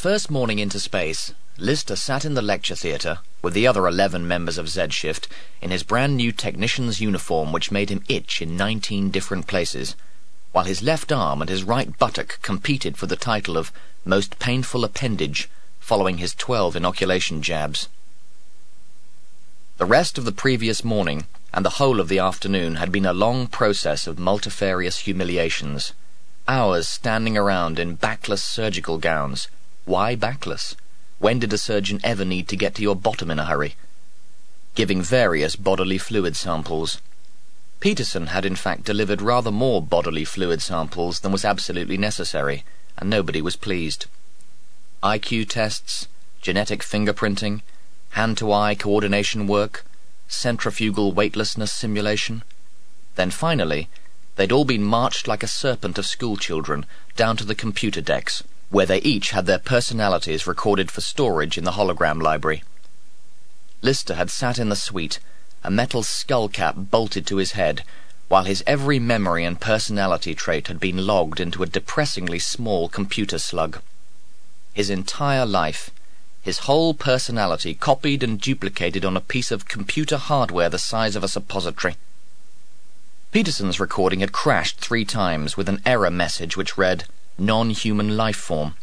First morning into space, Lister sat in the lecture theatre with the other eleven members of Z Shift in his brand new technician's uniform which made him itch in nineteen different places, while his left arm and his right buttock competed for the title of most painful appendage following his twelve inoculation jabs. The rest of the previous morning and the whole of the afternoon had been a long process of multifarious humiliations. Hours standing around in backless surgical gowns. Why backless? When did a surgeon ever need to get to your bottom in a hurry? Giving various bodily fluid samples. Peterson had in fact delivered rather more bodily fluid samples than was absolutely necessary, and nobody was pleased. IQ tests, genetic fingerprinting, hand-to-eye coordination work, centrifugal weightlessness simulation. Then finally, they'd all been marched like a serpent of schoolchildren down to the computer decks, where they each had their personalities recorded for storage in the hologram library. Lister had sat in the suite, a metal skull cap bolted to his head, while his every memory and personality trait had been logged into a depressingly small computer slug. His entire life, his whole personality copied and duplicated on a piece of computer hardware the size of a suppository. Peterson's recording had crashed three times with an error message which read, non-human life form.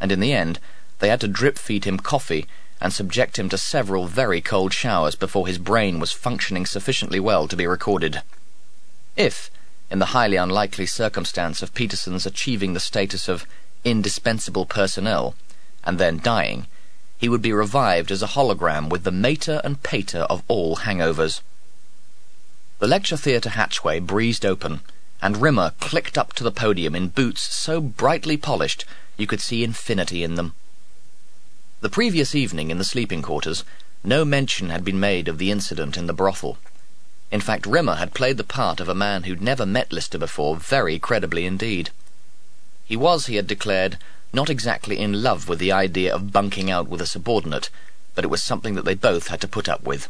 And in the end, they had to drip feed him coffee and subject him to several very cold showers before his brain was functioning sufficiently well to be recorded. If, in the highly unlikely circumstance of Peterson's achieving the status of indispensable personnel, and then dying, he would be revived as a hologram with the mater and pater of all hangovers. The lecture theatre hatchway breezed open, and Rimmer clicked up to the podium in boots so brightly polished you could see infinity in them. The previous evening in the sleeping quarters, no mention had been made of the incident in the brothel. In fact, Rimmer had played the part of a man who'd never met Lister before very credibly indeed. He was, he had declared, not exactly in love with the idea of bunking out with a subordinate, but it was something that they both had to put up with.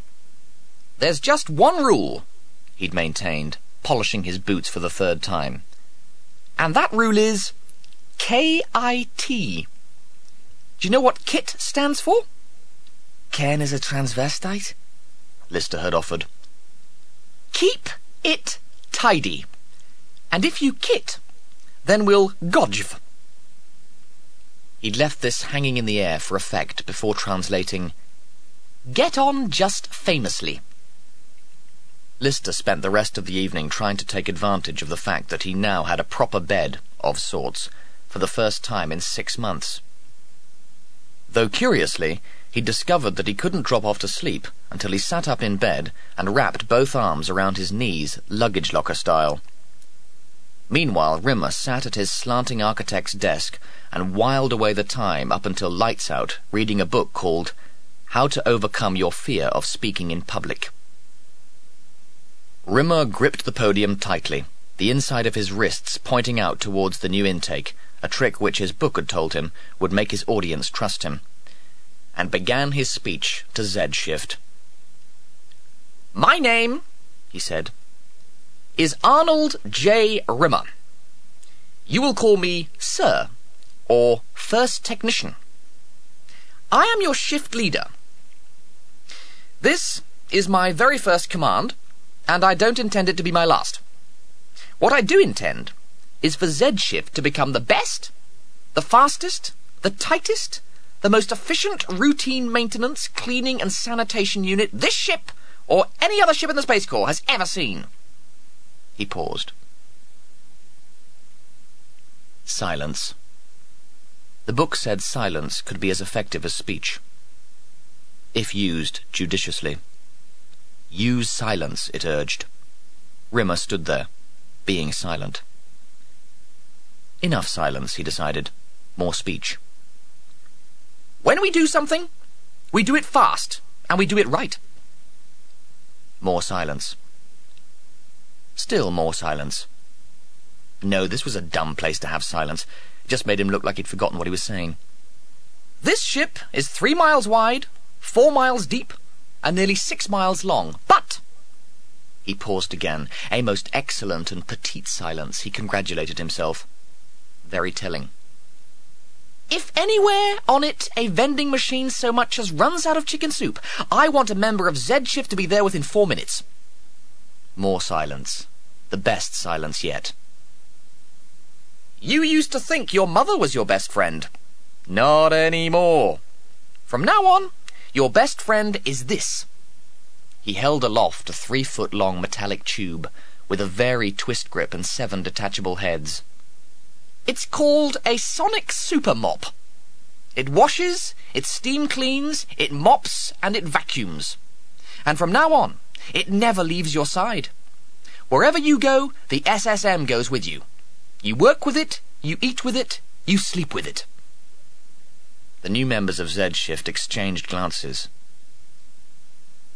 There's just one rule, he'd maintained, polishing his boots for the third time. And that rule is K-I-T. Do you know what KIT stands for? Ken is a transvestite? Lister had offered. Keep it tidy. And if you kit, then we'll godge. He'd left this hanging in the air for effect before translating, Get on just famously. Lister spent the rest of the evening trying to take advantage of the fact that he now had a proper bed, of sorts, for the first time in six months. Though curiously, he discovered that he couldn't drop off to sleep until he sat up in bed and wrapped both arms around his knees, luggage locker style. Meanwhile, Rimmer sat at his slanting architect's desk and whiled away the time up until lights out, reading a book called How to Overcome Your Fear of Speaking in Public. Rimmer gripped the podium tightly, the inside of his wrists pointing out towards the new intake, a trick which his book had told him would make his audience trust him, and began his speech to Z Shift. My name, he said, is Arnold J. Rimmer. You will call me Sir, or First Technician. I am your shift leader. This is my very first command, and I don't intend it to be my last. What I do intend is for Z Shift to become the best, the fastest, the tightest, the most efficient routine maintenance, cleaning, and sanitation unit this ship or any other ship in the Space Corps has ever seen. He paused. Silence. The book said silence could be as effective as speech. If used judiciously. Use silence, it urged. Rimmer stood there, being silent. Enough silence, he decided. More speech. When we do something, we do it fast, and we do it right. More silence. Still more silence. No, this was a dumb place to have silence. It just made him look like he'd forgotten what he was saying. This ship is three miles wide, four miles deep, and nearly six miles long. But he paused again. A most excellent and petite silence, he congratulated himself. Very telling. If anywhere on it a vending machine so much as runs out of chicken soup, I want a member of Z Shift to be there within four minutes. More silence. The best silence yet. You used to think your mother was your best friend. Not anymore. From now on, your best friend is this. He held aloft a three foot long metallic tube with a very twist grip and seven detachable heads. It's called a sonic super mop. It washes, it steam cleans, it mops, and it vacuums. And from now on, it never leaves your side. Wherever you go, the SSM goes with you. You work with it, you eat with it, you sleep with it. The new members of Z Shift exchanged glances.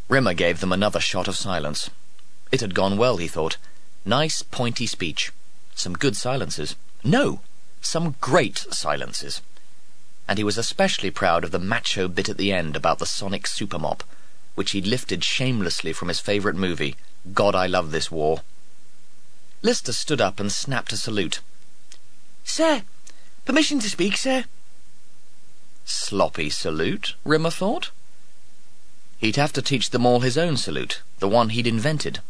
Rimmer gave them another shot of silence. It had gone well, he thought. Nice, pointy speech. Some good silences. No, some great silences. And he was especially proud of the macho bit at the end about the sonic supermop, which he'd lifted shamelessly from his favourite movie, God I Love This War. Lister stood up and snapped a salute. Sir, permission to speak, sir. Sloppy salute, Rimmer thought. He'd have to teach them all his own salute, the one he'd invented.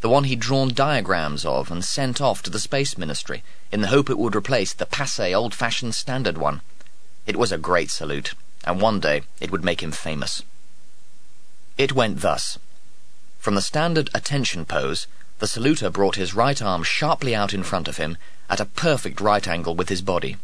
The one he'd drawn diagrams of and sent off to the Space Ministry in the hope it would replace the passe old-fashioned standard one. It was a great salute, and one day it would make him famous. It went thus. From the standard attention pose, the saluter brought his right arm sharply out in front of him at a perfect right angle with his body.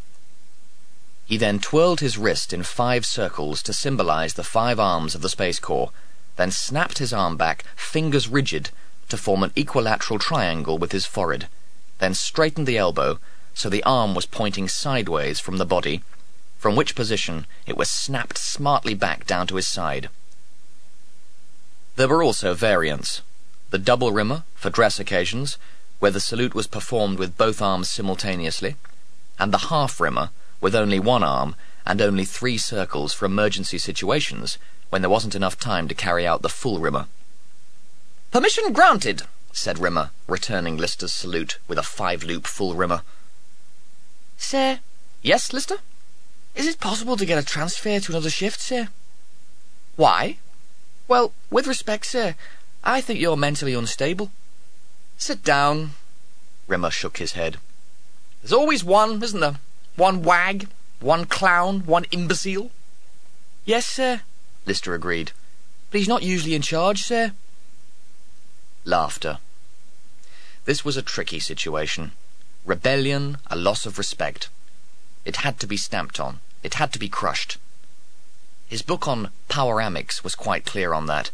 He then twirled his wrist in five circles to symbolize the five arms of the Space Corps, then snapped his arm back, fingers rigid, to form an equilateral triangle with his forehead, then straightened the elbow so the arm was pointing sideways from the body, from which position it was snapped smartly back down to his side. There were also variants. The double rimmer, for dress occasions, where the salute was performed with both arms simultaneously, and the half rimmer, with only one arm and only three circles for emergency situations when there wasn't enough time to carry out the full rimmer. Permission granted, said Rimmer, returning Lister's salute with a five-loop full rimmer. Sir? Yes, Lister? Is it possible to get a transfer to another shift, sir? Why? Well, with respect, sir, I think you're mentally unstable. Sit down. Rimmer shook his head. There's always one, isn't there? One wag, one clown, one imbecile. Yes, sir, Lister agreed. But he's not usually in charge, sir. Laughter. This was a tricky situation. Rebellion, a loss of respect. It had to be stamped on. It had to be crushed. His book on poweramics was quite clear on that.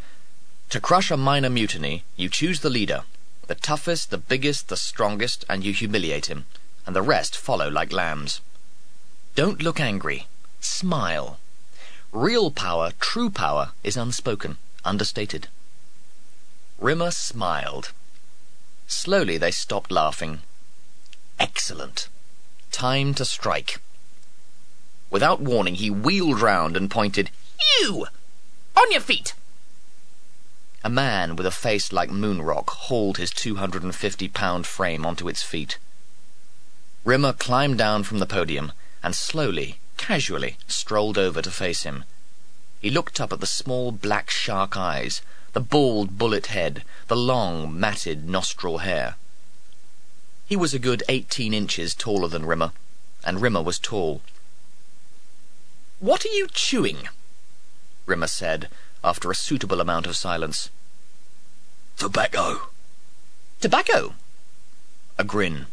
To crush a minor mutiny, you choose the leader, the toughest, the biggest, the strongest, and you humiliate him, and the rest follow like lambs. Don't look angry. Smile. Real power, true power, is unspoken, understated. Rimmer smiled. Slowly they stopped laughing. Excellent. Time to strike. Without warning, he wheeled round and pointed, You! On your feet! A man with a face like moon rock hauled his 250-pound frame onto its feet. Rimmer climbed down from the podium and slowly, casually, strolled over to face him. He looked up at the small black shark eyes, the bald bullet head, the long, matted nostril hair. He was a good eighteen inches taller than Rimmer, and Rimmer was tall. What are you chewing? Rimmer said, after a suitable amount of silence. Tobacco. Tobacco? A grin.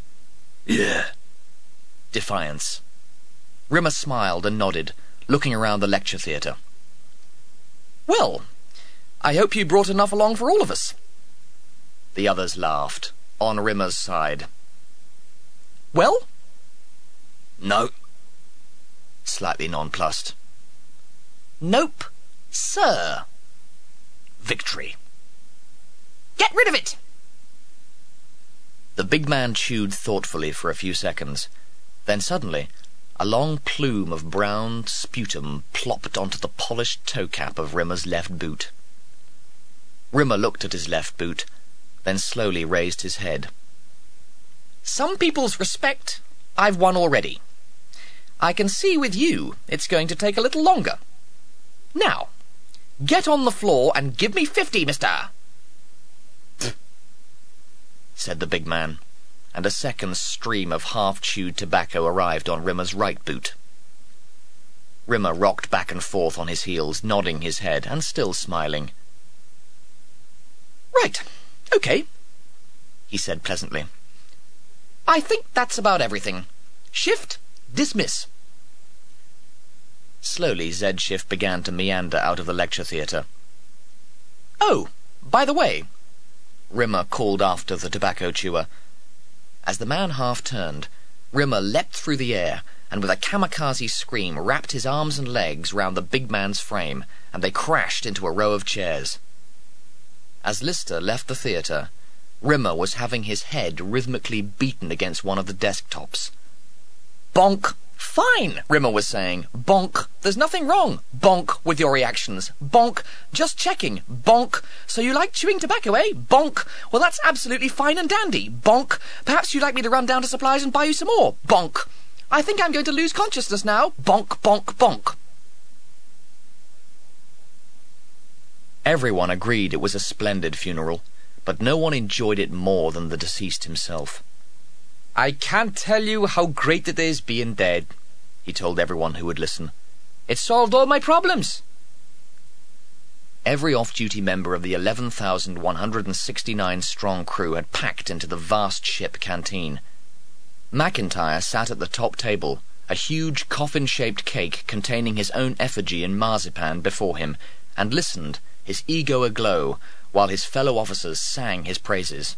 Yeah. Defiance. Rimmer smiled and nodded, looking around the lecture theatre. Well, I hope you brought enough along for all of us. The others laughed, on Rimmer's side. Well? No. Slightly nonplussed. Nope, sir. Victory. Get rid of it! The big man chewed thoughtfully for a few seconds. Then suddenly, a long plume of brown sputum plopped onto the polished toe cap of Rimmer's left boot. Rimmer looked at his left boot, then slowly raised his head. Some people's respect I've won already. I can see with you it's going to take a little longer. Now, get on the floor and give me fifty, mister, said the big man, and a second stream of half-chewed tobacco arrived on Rimmer's right boot. Rimmer rocked back and forth on his heels, nodding his head and still smiling. Right, okay, he said pleasantly. I think that's about everything. Shift, dismiss. Slowly, Z Shift began to meander out of the lecture theatre. Oh, by the way, Rimmer called after the tobacco chewer. As the man half turned, Rimmer leapt through the air, and with a kamikaze scream wrapped his arms and legs round the big man's frame, and they crashed into a row of chairs. As Lister left the theatre, Rimmer was having his head rhythmically beaten against one of the desktops. Bonk! Fine, Rimmer was saying. Bonk. There's nothing wrong. Bonk with your reactions. Bonk. Just checking. Bonk. So you like chewing tobacco, eh? Bonk. Well, that's absolutely fine and dandy. Bonk. Perhaps you'd like me to run down to supplies and buy you some more. Bonk. I think I'm going to lose consciousness now. Bonk, bonk, bonk. Everyone agreed it was a splendid funeral, but no one enjoyed it more than the deceased himself. I can't tell you how great it is being dead, he told everyone who would listen. It solved all my problems. Every off-duty member of the 11,169 strong crew had packed into the vast ship canteen. McIntyre sat at the top table, a huge coffin-shaped cake containing his own effigy in marzipan before him, and listened, his ego aglow, while his fellow officers sang his praises.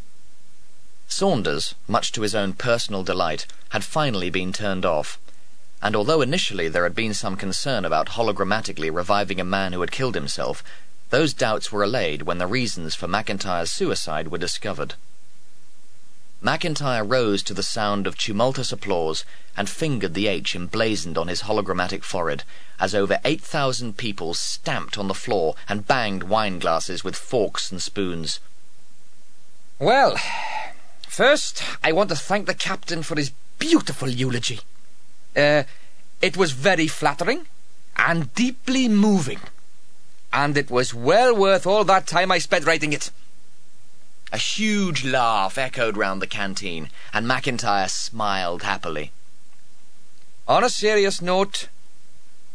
Saunders, much to his own personal delight, had finally been turned off, and although initially there had been some concern about hologrammatically reviving a man who had killed himself, those doubts were allayed when the reasons for McIntyre's suicide were discovered. McIntyre rose to the sound of tumultuous applause and fingered the H emblazoned on his hologrammatic forehead as over eight thousand people stamped on the floor and banged wine glasses with forks and spoons. Well, First, I want to thank the captain for his beautiful eulogy. Uh, it was very flattering and deeply moving. And it was well worth all that time I spent writing it. A huge laugh echoed round the canteen, and McIntyre smiled happily. On a serious note,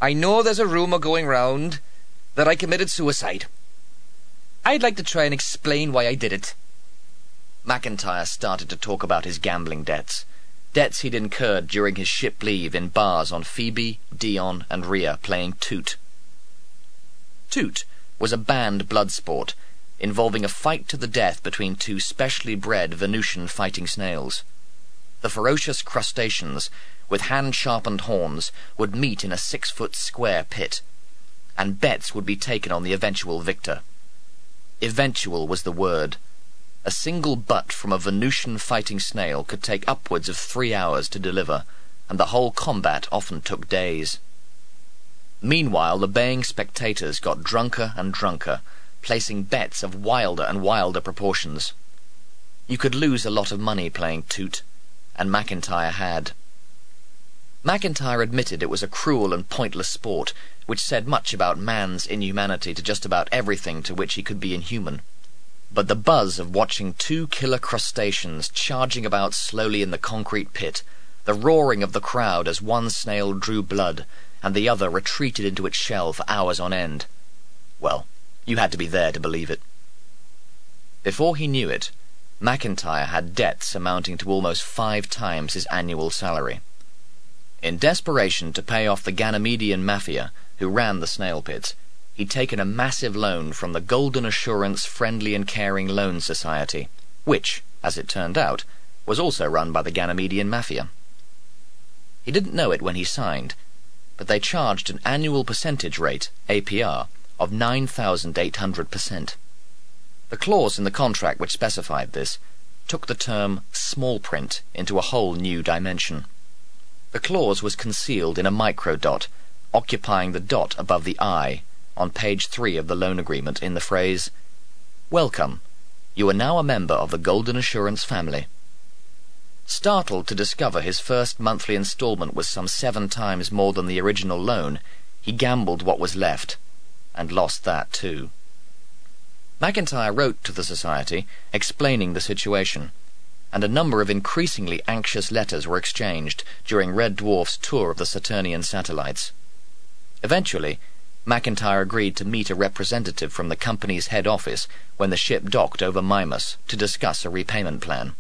I know there's a rumour going round that I committed suicide. I'd like to try and explain why I did it. McIntyre started to talk about his gambling debts. Debts he'd incurred during his ship leave in bars on Phoebe, Dion, and Rhea playing Toot. Toot was a banned blood sport involving a fight to the death between two specially bred Venusian fighting snails. The ferocious crustaceans, with hand-sharpened horns, would meet in a six-foot square pit, and bets would be taken on the eventual victor. Eventual was the word. A single butt from a Venusian fighting snail could take upwards of three hours to deliver, and the whole combat often took days. Meanwhile, the baying spectators got drunker and drunker, placing bets of wilder and wilder proportions. You could lose a lot of money playing toot, and McIntyre had. McIntyre admitted it was a cruel and pointless sport, which said much about man's inhumanity to just about everything to which he could be inhuman. But the buzz of watching two killer crustaceans charging about slowly in the concrete pit, the roaring of the crowd as one snail drew blood, and the other retreated into its shell for hours on end. Well, you had to be there to believe it. Before he knew it, McIntyre had debts amounting to almost five times his annual salary. In desperation to pay off the Ganymedian mafia, who ran the snail pits, he'd taken a massive loan from the Golden Assurance Friendly and Caring Loan Society, which, as it turned out, was also run by the Ganymedian Mafia. He didn't know it when he signed, but they charged an annual percentage rate, APR, of 9,800%. The clause in the contract which specified this took the term small print into a whole new dimension. The clause was concealed in a microdot, occupying the dot above the I on page three of the loan agreement in the phrase, Welcome. You are now a member of the Golden Assurance family. Startled to discover his first monthly installment was some seven times more than the original loan, he gambled what was left, and lost that too. McIntyre wrote to the Society explaining the situation, and a number of increasingly anxious letters were exchanged during Red Dwarf's tour of the Saturnian satellites. Eventually, McIntyre agreed to meet a representative from the company's head office when the ship docked over Mimas to discuss a repayment plan.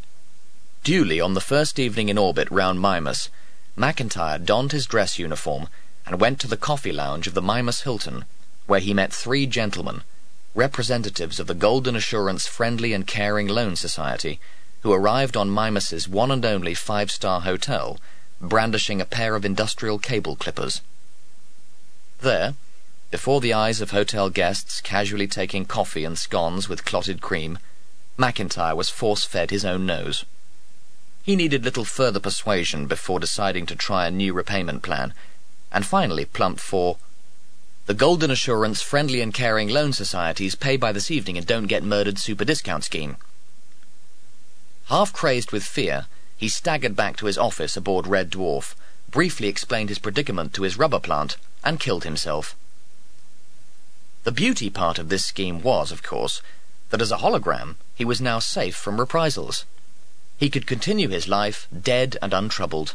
Duly, on the first evening in orbit round Mimas, McIntyre donned his dress uniform and went to the coffee lounge of the Mimas Hilton, where he met three gentlemen, representatives of the Golden Assurance Friendly and Caring Loan Society, who arrived on Mimas's one and only five-star hotel, brandishing a pair of industrial cable clippers. There, before the eyes of hotel guests casually taking coffee and scones with clotted cream, McIntyre was force-fed his own nose. He needed little further persuasion before deciding to try a new repayment plan, and finally plumped for the Golden Assurance Friendly and Caring Loan Societies pay by this evening and don't get murdered super discount scheme. Half crazed with fear, he staggered back to his office aboard Red Dwarf, briefly explained his predicament to his rubber plant, and killed himself. The beauty part of this scheme was, of course, that as a hologram he was now safe from reprisals. He could continue his life dead and untroubled.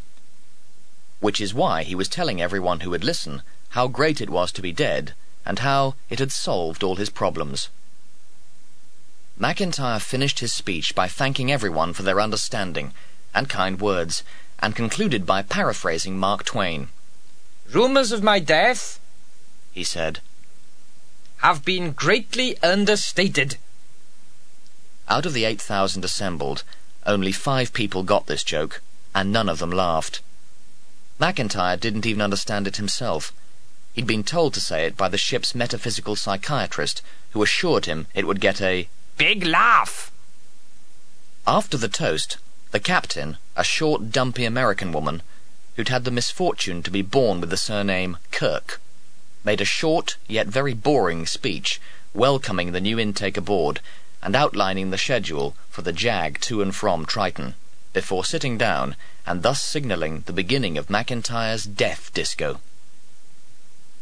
Which is why he was telling everyone who would listen how great it was to be dead and how it had solved all his problems. McIntyre finished his speech by thanking everyone for their understanding and kind words, and concluded by paraphrasing Mark Twain. Rumours of my death, he said, have been greatly understated. Out of the 8,000 assembled, only five people got this joke, and none of them laughed. McIntyre didn't even understand it himself. He'd been told to say it by the ship's metaphysical psychiatrist, who assured him it would get a big laugh. After the toast, the captain, a short, dumpy American woman, who'd had the misfortune to be born with the surname Kirk, made a short yet very boring speech welcoming the new intake aboard and outlining the schedule for the jag to and from Triton, before sitting down and thus signalling the beginning of McIntyre's death disco.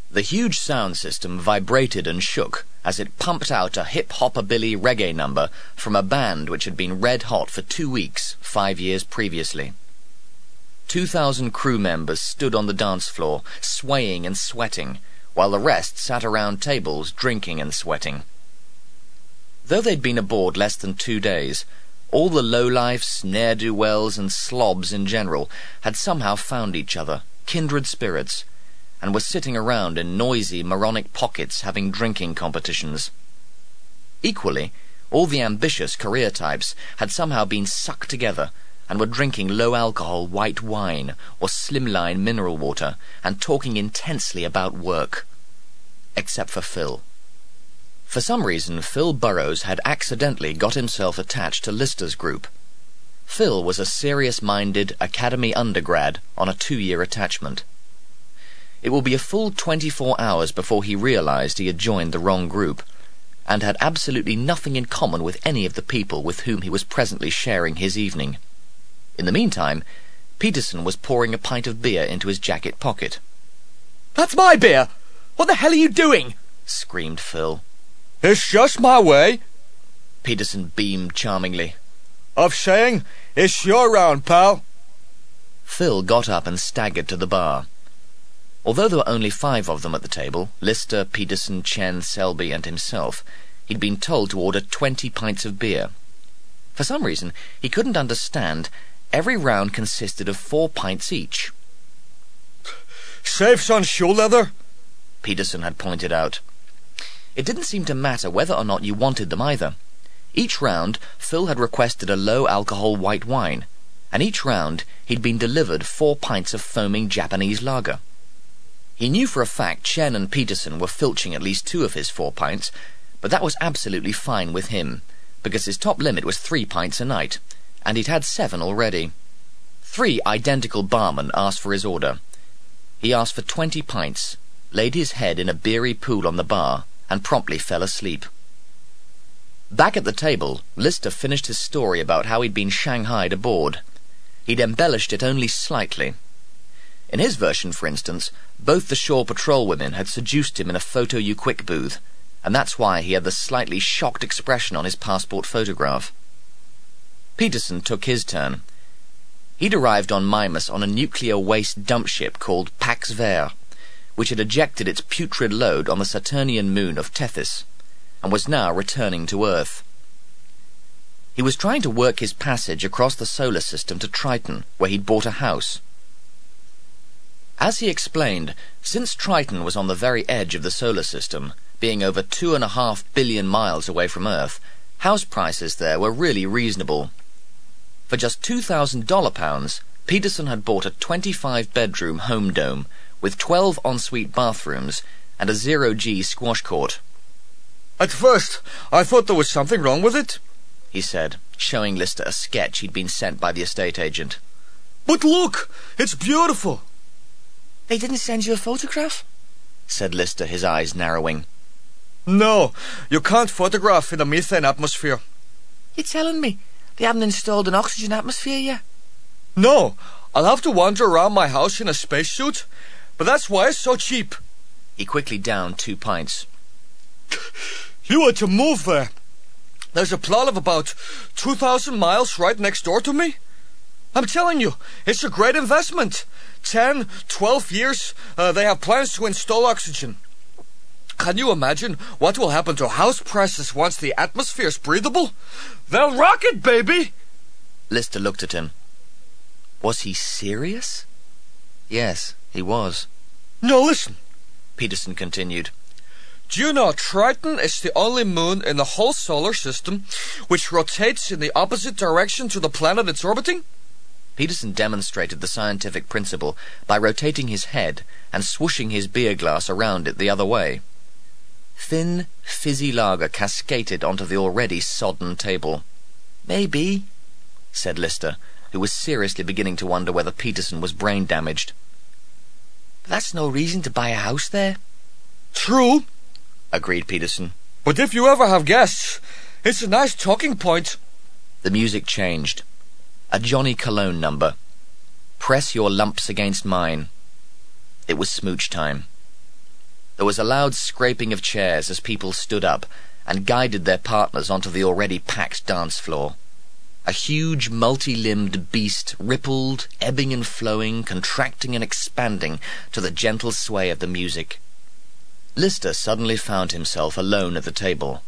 The huge sound system vibrated and shook as it pumped out a hip-hoppabilly reggae number from a band which had been red hot for two weeks five years previously. Two thousand crew members stood on the dance floor, swaying and sweating, while the rest sat around tables drinking and sweating. Though they'd been aboard less than two days, all the lowlifes, ne'er-do-wells, and slobs in general had somehow found each other, kindred spirits, and were sitting around in noisy, moronic pockets having drinking competitions. Equally, all the ambitious career types had somehow been sucked together and were drinking low-alcohol white wine or slimline mineral water and talking intensely about work. Except for Phil. For some reason, Phil Burrows had accidentally got himself attached to Lister's group. Phil was a serious-minded academy undergrad on a two-year attachment. It will be a full 24 hours before he realized he had joined the wrong group, and had absolutely nothing in common with any of the people with whom he was presently sharing his evening. In the meantime, Peterson was pouring a pint of beer into his jacket pocket. That's my beer! What the hell are you doing? screamed Phil. It's just my way. Peterson beamed charmingly. Of saying, it's your round, pal. Phil got up and staggered to the bar. Although there were only five of them at the table, Lister, Peterson, Chen, Selby, and himself, he'd been told to order twenty pints of beer. For some reason, he couldn't understand every round consisted of four pints each. Safes on shoe leather? Peterson had pointed out. It didn't seem to matter whether or not you wanted them either. Each round, Phil had requested a low-alcohol white wine, and each round he'd been delivered four pints of foaming Japanese lager. He knew for a fact Chen and Peterson were filching at least two of his four pints, but that was absolutely fine with him, because his top limit was three pints a night, and he'd had seven already. Three identical barmen asked for his order. He asked for twenty pints, laid his head in a beery pool on the bar, and promptly fell asleep. Back at the table, Lister finished his story about how he'd been shanghaied aboard. he'd embellished it only slightly. In his version, for instance, both the Shore Patrol women had seduced him in a photo you quick booth, and that's why he had the slightly shocked expression on his passport photograph. Peterson took his turn. He'd arrived on Mimas on a nuclear waste dump ship called Pax Ver, which had ejected its putrid load on the Saturnian moon of Tethys, and was now returning to Earth. He was trying to work his passage across the solar system to Triton, where he'd bought a house. As he explained, since Triton was on the very edge of the solar system, being over two and a half billion miles away from Earth, house prices there were really reasonable. For just $2,000 pounds, Peterson had bought a 25 bedroom home dome with 12 ensuite bathrooms and a zero G squash court. At first, I thought there was something wrong with it. He said, showing Lister a sketch he'd been sent by the estate agent. But look, it's beautiful. They didn't send you a photograph? said Lister, his eyes narrowing. No, you can't photograph in a methane atmosphere. You're telling me they haven't installed an oxygen atmosphere yet? No, I'll have to wander around my house in a spacesuit, but that's why it's so cheap. He quickly downed two pints. You are to move there. There's a plot of about 2,000 miles right next door to me. I'm telling you, it's a great investment. Ten, twelve years, uh, they have plans to install oxygen. Can you imagine what will happen to house prices once the atmosphere is breathable? They'll rocket, baby! Lister looked at him. Was he serious? Yes, he was. Now listen. Peterson continued. Do you know Triton is the only moon in the whole solar system which rotates in the opposite direction to the planet it's orbiting? Peterson demonstrated the scientific principle by rotating his head and swooshing his beer glass around it the other way. Thin, fizzy lager cascaded onto the already sodden table. Maybe, said Lister, who was seriously beginning to wonder whether Peterson was brain damaged. That's no reason to buy a house there. True, agreed Peterson. But if you ever have guests, it's a nice talking point. The music changed. A Johnny Cologne number. Press your lumps against mine. It was smooch time. There was a loud scraping of chairs as people stood up and guided their partners onto the already packed dance floor. A huge multi-limbed beast rippled, ebbing and flowing, contracting and expanding to the gentle sway of the music. Lister suddenly found himself alone at the table,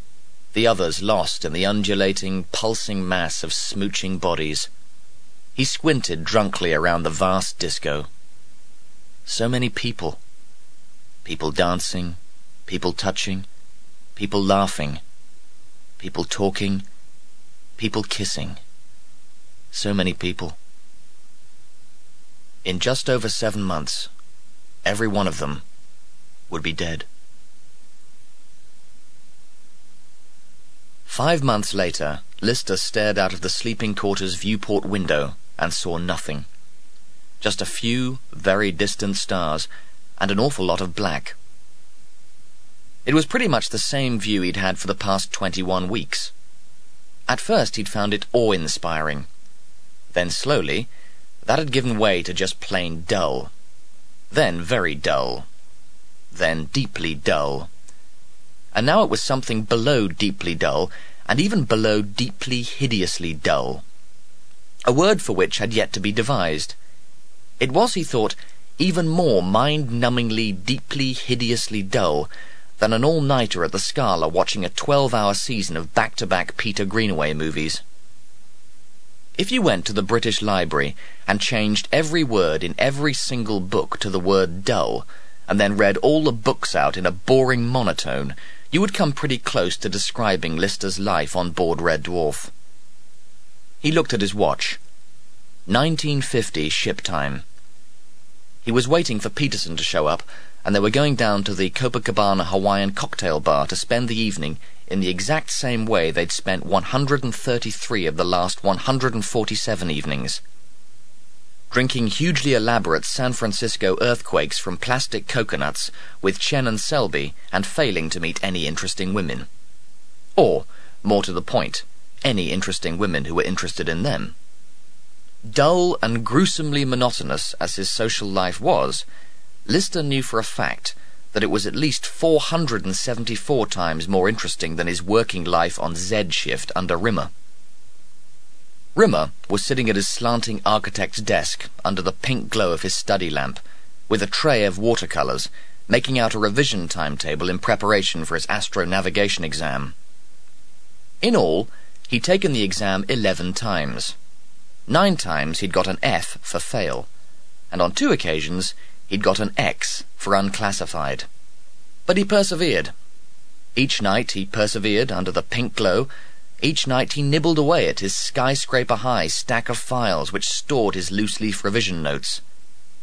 the others lost in the undulating, pulsing mass of smooching bodies. He squinted drunkenly around the vast disco. So many people. People dancing, people touching, people laughing, people talking, people kissing. So many people. In just over seven months, every one of them would be dead. Five months later, Lister stared out of the sleeping quarters viewport window and saw nothing. Just a few very distant stars and an awful lot of black. It was pretty much the same view he'd had for the past twenty-one weeks. At first he'd found it awe-inspiring. Then slowly, that had given way to just plain dull. Then very dull. Then deeply dull and now it was something below deeply dull, and even below deeply hideously dull. A word for which had yet to be devised. It was, he thought, even more mind-numbingly, deeply, hideously dull than an all-nighter at the Scala watching a twelve-hour season of back-to-back Peter Greenaway movies. If you went to the British Library and changed every word in every single book to the word dull, and then read all the books out in a boring monotone, you would come pretty close to describing Lister's life on board Red Dwarf. He looked at his watch. 1950 ship time. He was waiting for Peterson to show up, and they were going down to the Copacabana Hawaiian cocktail bar to spend the evening in the exact same way they'd spent 133 of the last 147 evenings drinking hugely elaborate San Francisco earthquakes from plastic coconuts with Chen and Selby and failing to meet any interesting women. Or, more to the point, any interesting women who were interested in them. Dull and gruesomely monotonous as his social life was, Lister knew for a fact that it was at least 474 times more interesting than his working life on Z shift under Rimmer. Rimmer was sitting at his slanting architect's desk under the pink glow of his study lamp, with a tray of watercolours, making out a revision timetable in preparation for his astronavigation exam. In all, he'd taken the exam eleven times. Nine times he'd got an F for fail, and on two occasions he'd got an X for unclassified. But he persevered. Each night he persevered under the pink glow each night he nibbled away at his skyscraper-high stack of files which stored his loose-leaf revision notes.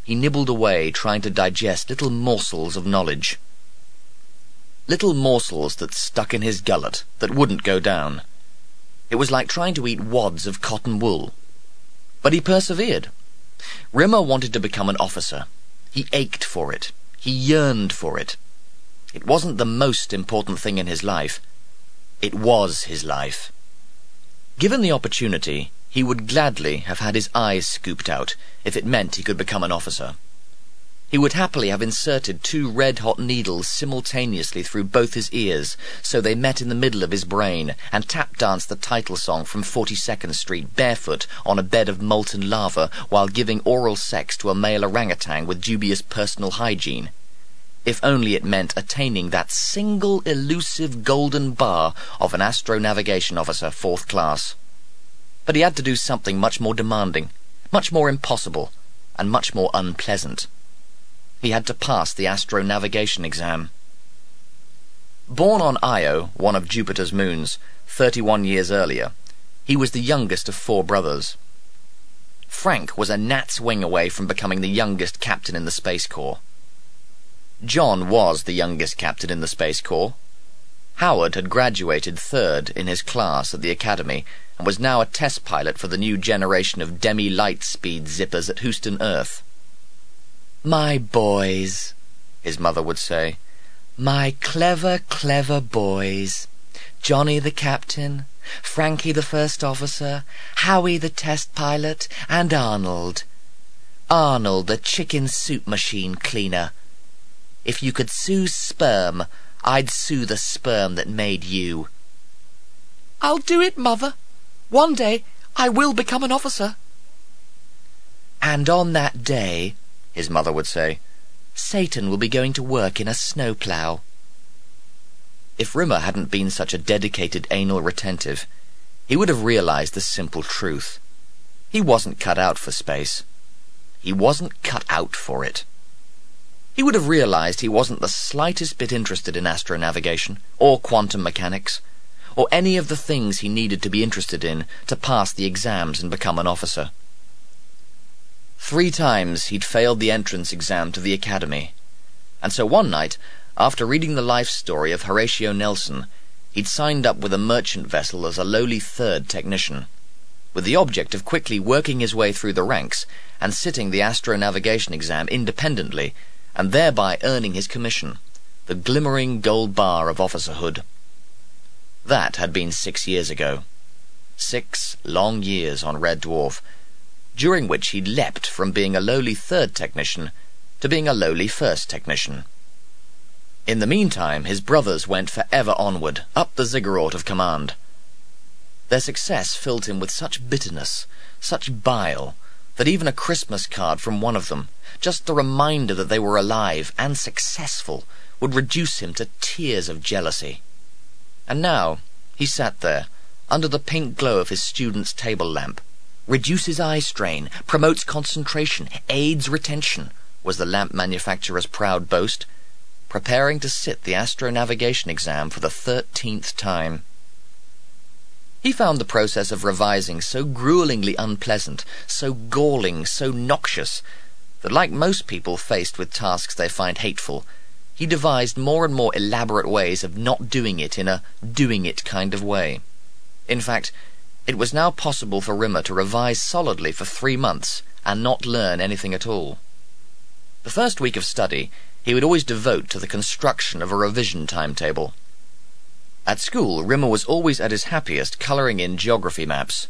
He nibbled away trying to digest little morsels of knowledge. Little morsels that stuck in his gullet that wouldn't go down. It was like trying to eat wads of cotton wool. But he persevered. Rimmer wanted to become an officer. He ached for it. He yearned for it. It wasn't the most important thing in his life, it was his life. Given the opportunity, he would gladly have had his eyes scooped out if it meant he could become an officer. He would happily have inserted two red-hot needles simultaneously through both his ears, so they met in the middle of his brain, and tap-danced the title song from 42nd Street barefoot on a bed of molten lava while giving oral sex to a male orangutan with dubious personal hygiene if only it meant attaining that single elusive golden bar of an astronavigation officer fourth class. But he had to do something much more demanding, much more impossible, and much more unpleasant. He had to pass the astronavigation exam. Born on Io, one of Jupiter's moons, 31 years earlier, he was the youngest of four brothers. Frank was a gnat's wing away from becoming the youngest captain in the Space Corps. John was the youngest captain in the Space Corps. Howard had graduated third in his class at the academy and was now a test pilot for the new generation of demi-light-speed zippers at Houston Earth. My boys, his mother would say. My clever, clever boys. Johnny the captain, Frankie the first officer, Howie the test pilot, and Arnold. Arnold the chicken soup machine cleaner if you could sue sperm, I'd sue the sperm that made you. I'll do it, Mother. One day I will become an officer. And on that day, his mother would say, Satan will be going to work in a snowplow. If Rimmer hadn't been such a dedicated anal retentive, he would have realized the simple truth. He wasn't cut out for space. He wasn't cut out for it. He would have realized he wasn't the slightest bit interested in astronavigation, or quantum mechanics, or any of the things he needed to be interested in to pass the exams and become an officer. Three times he'd failed the entrance exam to the academy, and so one night, after reading the life story of Horatio Nelson, he'd signed up with a merchant vessel as a lowly third technician, with the object of quickly working his way through the ranks and sitting the astronavigation exam independently and thereby earning his commission, the glimmering gold bar of officerhood. That had been six years ago. Six long years on Red Dwarf, during which he'd leapt from being a lowly third technician to being a lowly first technician. In the meantime, his brothers went forever onward, up the ziggurat of command. Their success filled him with such bitterness, such bile, that even a Christmas card from one of them, just the reminder that they were alive and successful, would reduce him to tears of jealousy. And now he sat there, under the pink glow of his student's table lamp. Reduces eye strain, promotes concentration, aids retention, was the lamp manufacturer's proud boast, preparing to sit the astronavigation exam for the thirteenth time. He found the process of revising so gruelingly unpleasant, so galling, so noxious, that like most people faced with tasks they find hateful, he devised more and more elaborate ways of not doing it in a doing it kind of way. In fact, it was now possible for Rimmer to revise solidly for three months and not learn anything at all. The first week of study he would always devote to the construction of a revision timetable. At school, Rimmer was always at his happiest colouring in geography maps.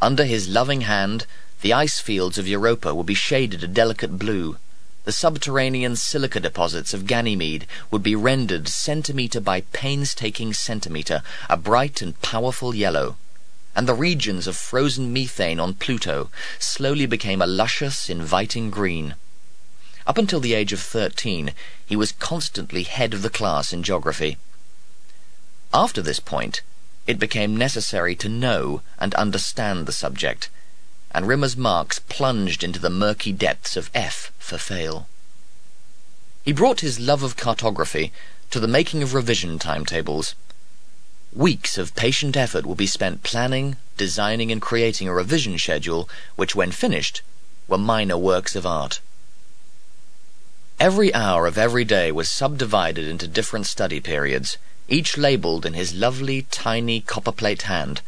Under his loving hand, The ice fields of Europa would be shaded a delicate blue. The subterranean silica deposits of Ganymede would be rendered centimetre by painstaking centimetre a bright and powerful yellow. And the regions of frozen methane on Pluto slowly became a luscious, inviting green. Up until the age of thirteen, he was constantly head of the class in geography. After this point, it became necessary to know and understand the subject, and Rimmer's marks plunged into the murky depths of F for fail. He brought his love of cartography to the making of revision timetables. Weeks of patient effort will be spent planning, designing, and creating a revision schedule which, when finished, were minor works of art. Every hour of every day was subdivided into different study periods, each labelled in his lovely, tiny copperplate hand,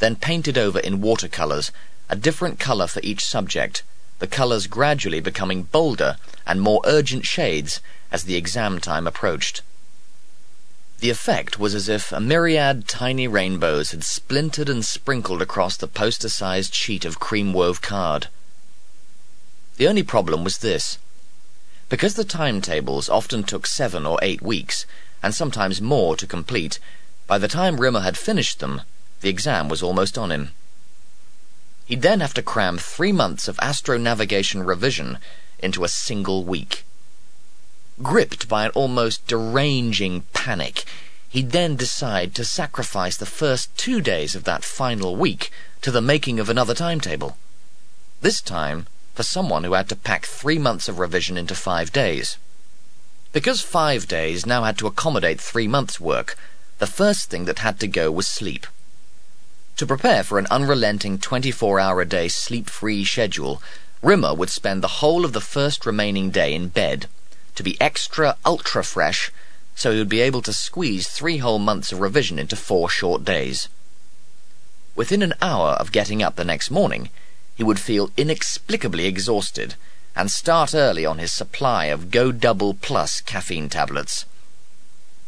then painted over in watercolours a different colour for each subject, the colours gradually becoming bolder and more urgent shades as the exam time approached. The effect was as if a myriad tiny rainbows had splintered and sprinkled across the poster-sized sheet of cream-wove card. The only problem was this. Because the timetables often took seven or eight weeks, and sometimes more to complete, by the time Rimmer had finished them, the exam was almost on him. He'd then have to cram three months of astronavigation revision into a single week. Gripped by an almost deranging panic, he'd then decide to sacrifice the first two days of that final week to the making of another timetable. This time, for someone who had to pack three months of revision into five days. Because five days now had to accommodate three months' work, the first thing that had to go was sleep. To prepare for an unrelenting 24 hour a day sleep free schedule, Rimmer would spend the whole of the first remaining day in bed to be extra ultra fresh so he would be able to squeeze three whole months of revision into four short days. Within an hour of getting up the next morning, he would feel inexplicably exhausted and start early on his supply of Go Double Plus caffeine tablets.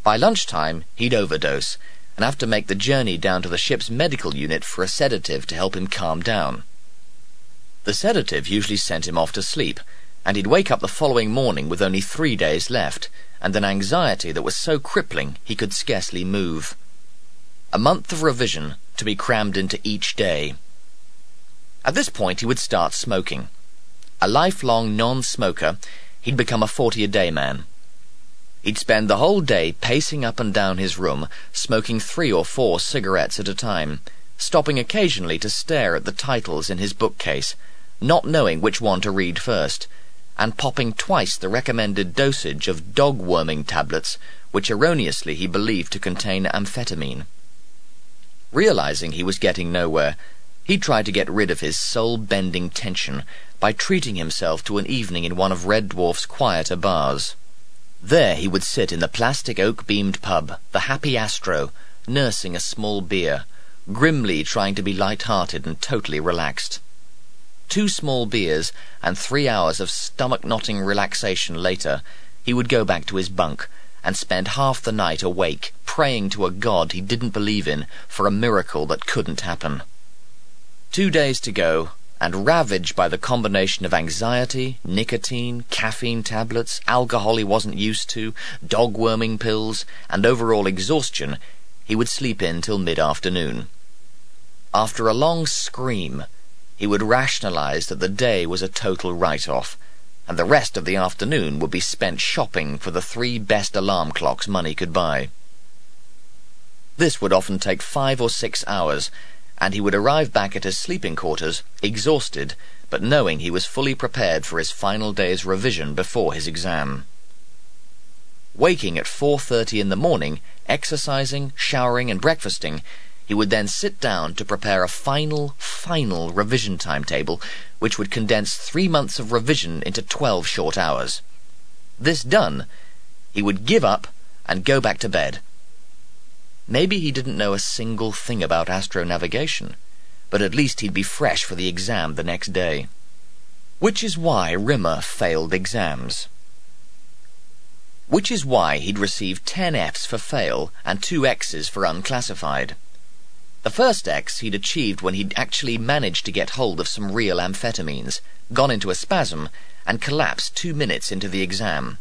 By lunchtime, he'd overdose and have to make the journey down to the ship's medical unit for a sedative to help him calm down. The sedative usually sent him off to sleep, and he'd wake up the following morning with only three days left, and an anxiety that was so crippling he could scarcely move. A month of revision to be crammed into each day. At this point he would start smoking. A lifelong non-smoker, he'd become a forty-a-day man. He'd spend the whole day pacing up and down his room, smoking three or four cigarettes at a time, stopping occasionally to stare at the titles in his bookcase, not knowing which one to read first, and popping twice the recommended dosage of dog-worming tablets, which erroneously he believed to contain amphetamine. Realizing he was getting nowhere, he tried to get rid of his soul-bending tension by treating himself to an evening in one of Red Dwarf's quieter bars. There he would sit in the plastic oak-beamed pub, the Happy Astro, nursing a small beer, grimly trying to be light-hearted and totally relaxed. Two small beers and three hours of stomach-knotting relaxation later, he would go back to his bunk and spend half the night awake, praying to a god he didn't believe in for a miracle that couldn't happen. Two days to go, and ravaged by the combination of anxiety, nicotine, caffeine tablets, alcohol he wasn't used to, dog-worming pills, and overall exhaustion, he would sleep in till mid-afternoon. After a long scream, he would rationalize that the day was a total write-off, and the rest of the afternoon would be spent shopping for the three best alarm clocks money could buy. This would often take five or six hours, and he would arrive back at his sleeping quarters, exhausted, but knowing he was fully prepared for his final day's revision before his exam. Waking at 4.30 in the morning, exercising, showering, and breakfasting, he would then sit down to prepare a final, final revision timetable, which would condense three months of revision into twelve short hours. This done, he would give up and go back to bed, Maybe he didn't know a single thing about astronavigation, but at least he'd be fresh for the exam the next day. Which is why Rimmer failed exams. Which is why he'd received 10 Fs for fail and 2 Xs for unclassified. The first X he'd achieved when he'd actually managed to get hold of some real amphetamines, gone into a spasm, and collapsed two minutes into the exam.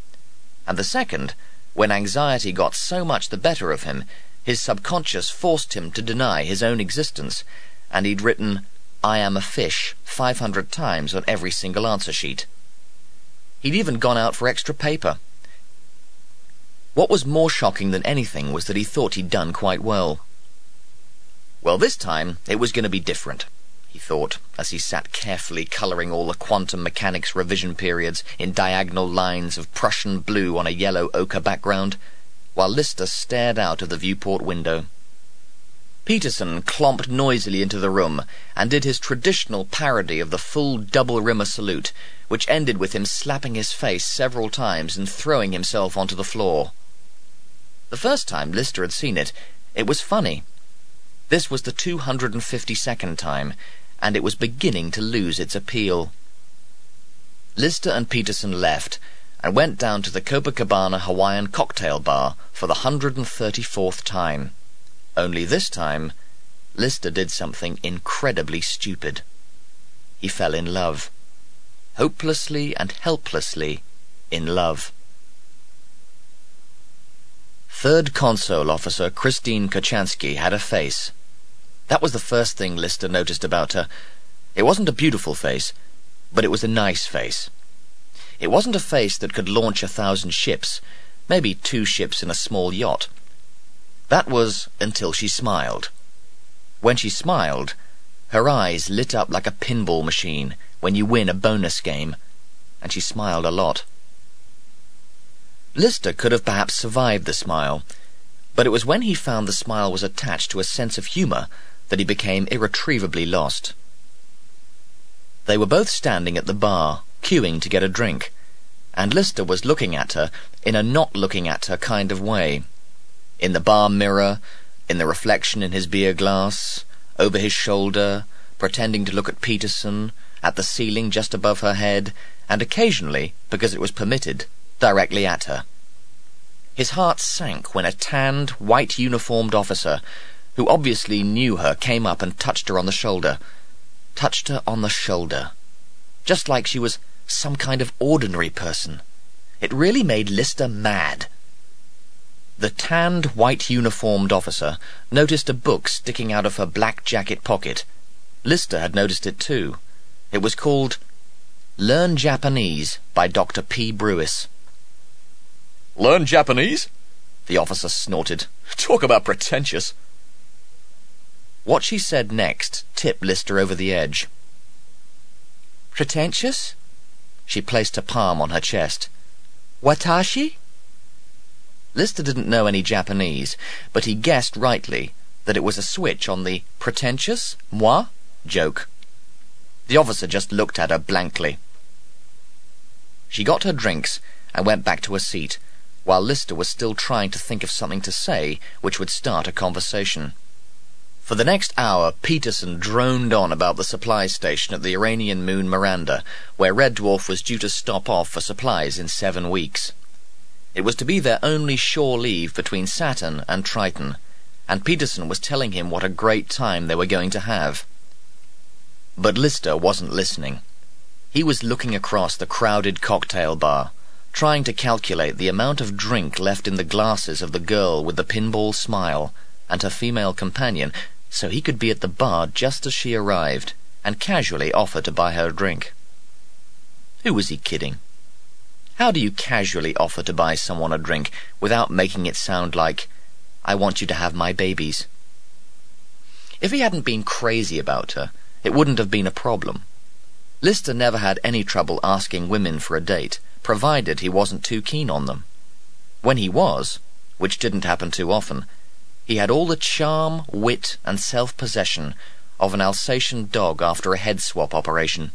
And the second, when anxiety got so much the better of him, his subconscious forced him to deny his own existence, and he'd written, I am a fish, 500 times on every single answer sheet. He'd even gone out for extra paper. What was more shocking than anything was that he thought he'd done quite well. Well, this time it was going to be different, he thought, as he sat carefully colouring all the quantum mechanics revision periods in diagonal lines of Prussian blue on a yellow ochre background, while Lister stared out of the viewport window. Peterson clomped noisily into the room and did his traditional parody of the full double rimmer salute, which ended with him slapping his face several times and throwing himself onto the floor. The first time Lister had seen it, it was funny. This was the 252nd time, and it was beginning to lose its appeal. Lister and Peterson left and went down to the Copacabana Hawaiian cocktail bar for the 134th time. Only this time, Lister did something incredibly stupid. He fell in love. Hopelessly and helplessly in love. Third Console Officer Christine Kochanski had a face. That was the first thing Lister noticed about her. It wasn't a beautiful face, but it was a nice face. It wasn't a face that could launch a thousand ships, maybe two ships in a small yacht. That was until she smiled. When she smiled, her eyes lit up like a pinball machine when you win a bonus game, and she smiled a lot. Lister could have perhaps survived the smile, but it was when he found the smile was attached to a sense of humour that he became irretrievably lost. They were both standing at the bar, queuing to get a drink, and Lister was looking at her in a not looking at her kind of way. In the bar mirror, in the reflection in his beer glass, over his shoulder, pretending to look at Peterson, at the ceiling just above her head, and occasionally, because it was permitted, directly at her. His heart sank when a tanned, white uniformed officer, who obviously knew her, came up and touched her on the shoulder. Touched her on the shoulder. Just like she was some kind of ordinary person. It really made Lister mad. The tanned, white uniformed officer noticed a book sticking out of her black jacket pocket. Lister had noticed it too. It was called Learn Japanese by Dr. P. Brewis. Learn Japanese? The officer snorted. Talk about pretentious. What she said next tipped Lister over the edge. Pretentious? She placed her palm on her chest. Watashi? Lister didn't know any Japanese, but he guessed rightly that it was a switch on the pretentious, moi joke. The officer just looked at her blankly. She got her drinks and went back to her seat, while Lister was still trying to think of something to say which would start a conversation. For the next hour, Peterson droned on about the supply station at the Uranian moon Miranda, where Red Dwarf was due to stop off for supplies in seven weeks. It was to be their only shore leave between Saturn and Triton, and Peterson was telling him what a great time they were going to have. But Lister wasn't listening. He was looking across the crowded cocktail bar, trying to calculate the amount of drink left in the glasses of the girl with the pinball smile and her female companion, so he could be at the bar just as she arrived and casually offer to buy her a drink. Who was he kidding? How do you casually offer to buy someone a drink without making it sound like, I want you to have my babies? If he hadn't been crazy about her, it wouldn't have been a problem. Lister never had any trouble asking women for a date, provided he wasn't too keen on them. When he was, which didn't happen too often, he had all the charm, wit, and self-possession of an Alsatian dog after a head swap operation.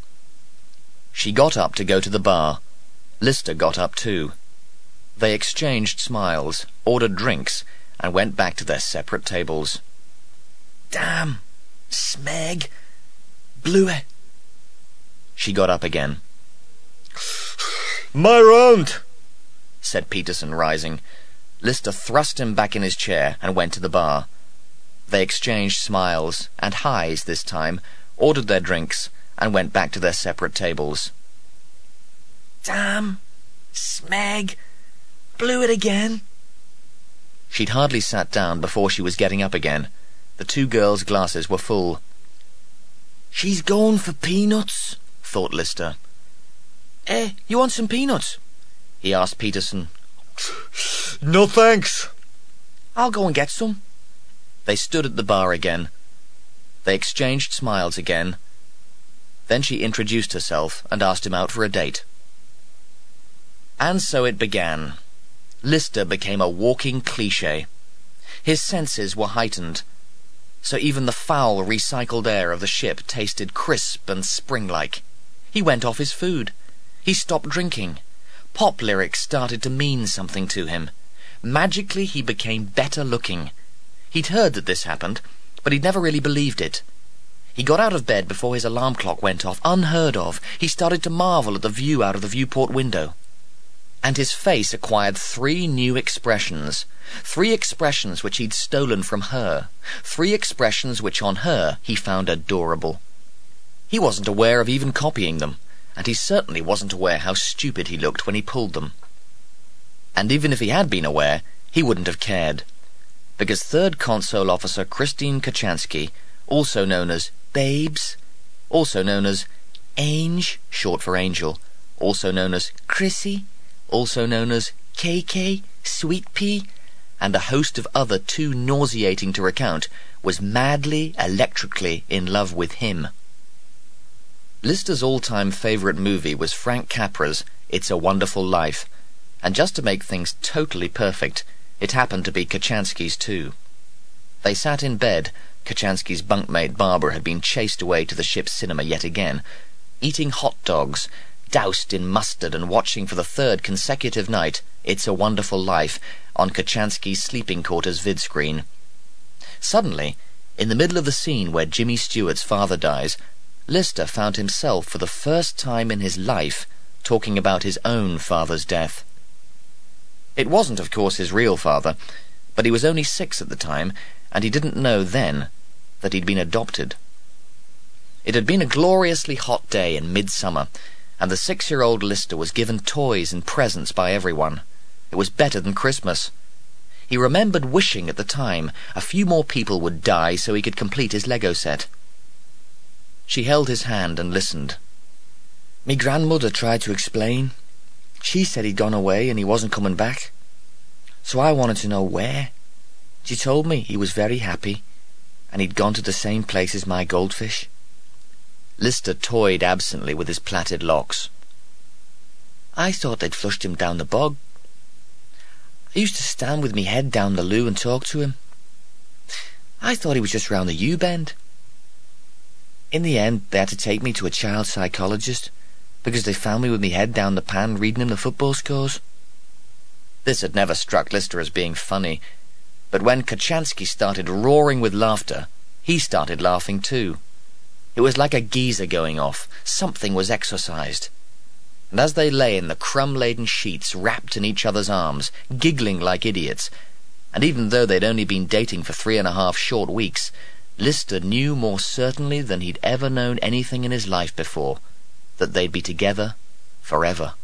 She got up to go to the bar. Lister got up too. They exchanged smiles, ordered drinks, and went back to their separate tables. Damn! Smeg! Blew it! She got up again. My round, said Peterson, rising. Lister thrust him back in his chair and went to the bar. They exchanged smiles and highs this time, ordered their drinks, and went back to their separate tables. Damn. Smeg. Blew it again. She'd hardly sat down before she was getting up again. The two girls' glasses were full. She's gone for peanuts, thought Lister. Eh, you want some peanuts? He asked Peterson. No thanks. I'll go and get some. They stood at the bar again. They exchanged smiles again. Then she introduced herself and asked him out for a date. And so it began. Lister became a walking cliche. His senses were heightened, so even the foul, recycled air of the ship tasted crisp and spring-like. He went off his food. He stopped drinking. Pop lyrics started to mean something to him. Magically, he became better looking. He'd heard that this happened, but he'd never really believed it. He got out of bed before his alarm clock went off, unheard of. He started to marvel at the view out of the viewport window. And his face acquired three new expressions. Three expressions which he'd stolen from her. Three expressions which on her he found adorable. He wasn't aware of even copying them, and he certainly wasn't aware how stupid he looked when he pulled them. And even if he had been aware, he wouldn't have cared. Because Third Console Officer Christine Kochanski, also known as Babes, also known as Ange, short for Angel, also known as Chrissy, also known as KK, Sweet Pea, and a host of other too nauseating to recount, was madly, electrically in love with him. Lister's all-time favorite movie was Frank Capra's It's a Wonderful Life, and just to make things totally perfect, it happened to be Kochanski's too. They sat in bed. Kochanski's bunkmate Barbara had been chased away to the ship's cinema yet again, eating hot dogs doused in mustard and watching for the third consecutive night It's a Wonderful Life on Kochanski's sleeping quarters vid screen. Suddenly, in the middle of the scene where Jimmy Stewart's father dies, Lister found himself for the first time in his life talking about his own father's death. It wasn't, of course, his real father, but he was only six at the time, and he didn't know then that he'd been adopted. It had been a gloriously hot day in midsummer, and the six-year-old Lister was given toys and presents by everyone. It was better than Christmas. He remembered wishing at the time a few more people would die so he could complete his Lego set. She held his hand and listened. Me grandmother tried to explain. She said he'd gone away and he wasn't coming back. So I wanted to know where. She told me he was very happy, and he'd gone to the same place as my goldfish. Lister toyed absently with his plaited locks. I thought they'd flushed him down the bog. I used to stand with me head down the loo and talk to him. I thought he was just round the U-bend. In the end, they had to take me to a child psychologist because they found me with me head down the pan reading him the football scores. This had never struck Lister as being funny, but when Kochanski started roaring with laughter, he started laughing too. It was like a geyser going off. Something was exorcised. And as they lay in the crumb-laden sheets, wrapped in each other's arms, giggling like idiots, and even though they'd only been dating for three and a half short weeks, Lister knew more certainly than he'd ever known anything in his life before that they'd be together forever.